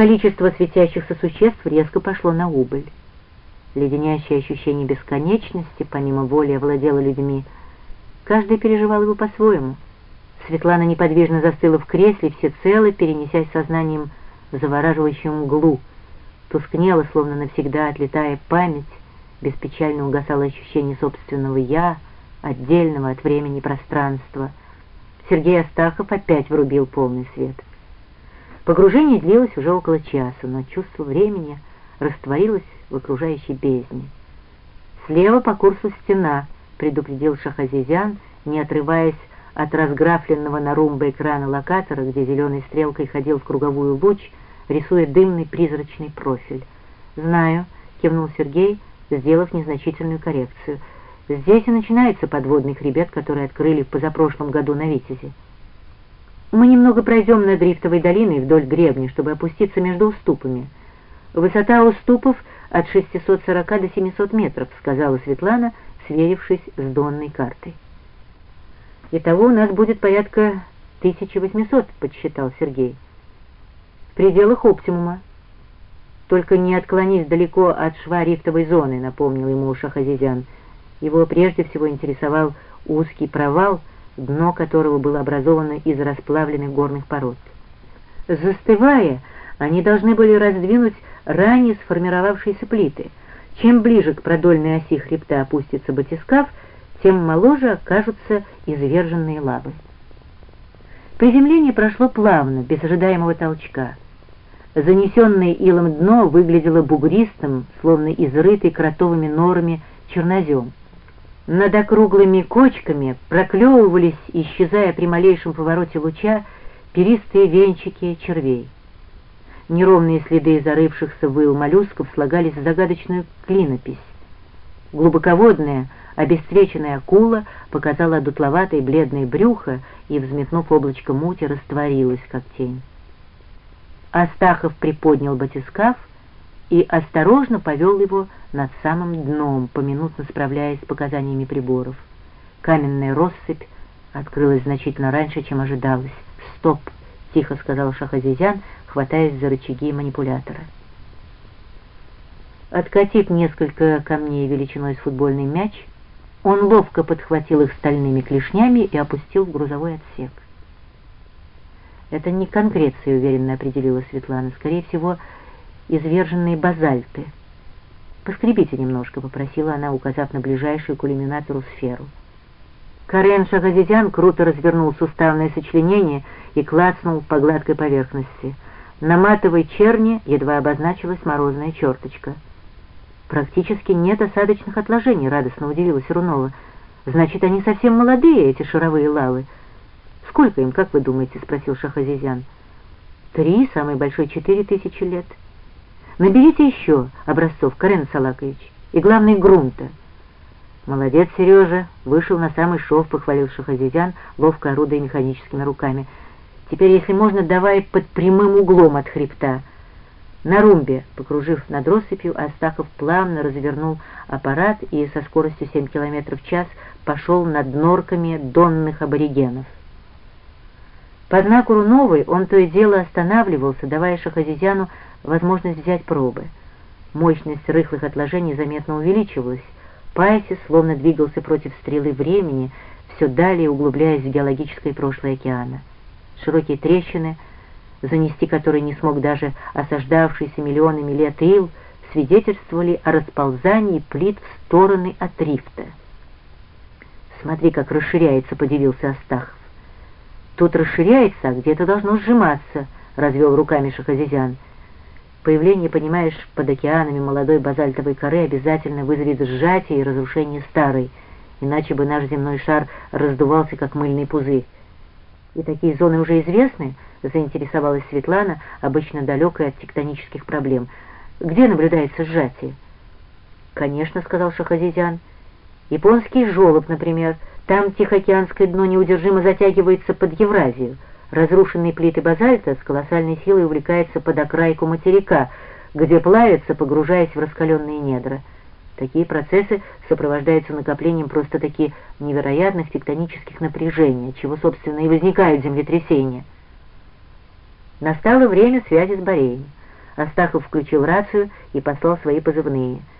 количество светящихся существ резко пошло на убыль. Леденящее ощущение бесконечности, помимо воли, овладело людьми. Каждый переживал его по-своему. Светлана неподвижно застыла в кресле, всецело перенесясь сознанием в завораживающую мглу. Тускнела, словно навсегда отлетая память, беспечально угасало ощущение собственного «я», отдельного от времени и пространства. Сергей Астахов опять врубил полный свет. Погружение длилось уже около часа, но чувство времени растворилось в окружающей бездне. «Слева по курсу стена», — предупредил Шахазизян, не отрываясь от разграфленного на румбо экрана локатора, где зеленой стрелкой ходил в круговую луч, рисуя дымный призрачный профиль. «Знаю», — кивнул Сергей, сделав незначительную коррекцию. «Здесь и начинается подводный хребет, который открыли позапрошлом году на Витязе. Мы немного пройдем над Дрифтовой долиной вдоль гребня, чтобы опуститься между уступами. Высота уступов от 640 до 700 метров», — сказала Светлана, сверившись с донной картой. «Итого у нас будет порядка 1800», — подсчитал Сергей. «В пределах оптимума. Только не отклонись далеко от шва рифтовой зоны», — напомнил ему Шахазизян. Его прежде всего интересовал узкий провал, дно которого было образовано из расплавленных горных пород. Застывая, они должны были раздвинуть ранее сформировавшиеся плиты. Чем ближе к продольной оси хребта опустится батискаф, тем моложе окажутся изверженные лавы. Приземление прошло плавно, без ожидаемого толчка. Занесенное илом дно выглядело бугристым, словно изрытый кротовыми норами чернозем. Над округлыми кочками проклевывались, исчезая при малейшем повороте луча, перистые венчики червей. Неровные следы зарывшихся в ил моллюсков слагались в загадочную клинопись. Глубоководная, обесцвеченная акула показала дутловатое бледное брюхо и, взметнув облачко мути, растворилась, как тень. Астахов приподнял батискаф и осторожно повел его над самым дном, поминутно справляясь с показаниями приборов. Каменная россыпь открылась значительно раньше, чем ожидалось. «Стоп!» — тихо сказал Шахазизян, хватаясь за рычаги манипулятора. Откатив несколько камней величиной с футбольный мяч, он ловко подхватил их стальными клешнями и опустил в грузовой отсек. Это не конкреция, уверенно определила Светлана, скорее всего, изверженные базальты. «Поскребите немножко», — попросила она, указав на ближайшую к иллюминатору сферу. Карен Шагазидян круто развернул суставное сочленение и клацнул по гладкой поверхности. На матовой черне едва обозначилась морозная черточка. «Практически нет осадочных отложений», — радостно удивилась Рунова. «Значит, они совсем молодые, эти шаровые лавы». «Сколько им, как вы думаете?» — спросил Шахазизян. «Три, самый большой четыре тысячи лет». «Наберите еще образцов, Карен Салакович, и, главное, грунта». «Молодец, Сережа!» — вышел на самый шов, похвалил Шахазизян, ловко орудуя механическими руками. «Теперь, если можно, давай под прямым углом от хребта». На румбе, покружив над россыпью, Астахов плавно развернул аппарат и со скоростью 7 км в час пошел над норками донных аборигенов. По знаку Руновой он то и дело останавливался, давая Шахазизяну возможность взять пробы. Мощность рыхлых отложений заметно увеличивалась, Пайси словно двигался против стрелы времени, все далее углубляясь в геологическое прошлое океана. Широкие трещины, занести которые не смог даже осаждавшийся миллионами лет ил, свидетельствовали о расползании плит в стороны от рифта. «Смотри, как расширяется», — подивился Астахов. «Тут расширяется, а где-то должно сжиматься», — развел руками Шахазизян. Появление, понимаешь, под океанами молодой базальтовой коры обязательно вызовет сжатие и разрушение старой, иначе бы наш земной шар раздувался, как мыльный пузырь. И такие зоны уже известны, заинтересовалась Светлана, обычно далекая от тектонических проблем. Где наблюдается сжатие? Конечно, сказал Шахазизян. Японский жолоб, например. Там Тихоокеанское дно неудержимо затягивается под Евразию. Разрушенные плиты базальта с колоссальной силой увлекаются под окрайку материка, где плавятся, погружаясь в раскаленные недра. Такие процессы сопровождаются накоплением просто-таки невероятных тектонических напряжений, чего, собственно, и возникают землетрясения. Настало время связи с Бореем. Астахов включил рацию и послал свои позывные —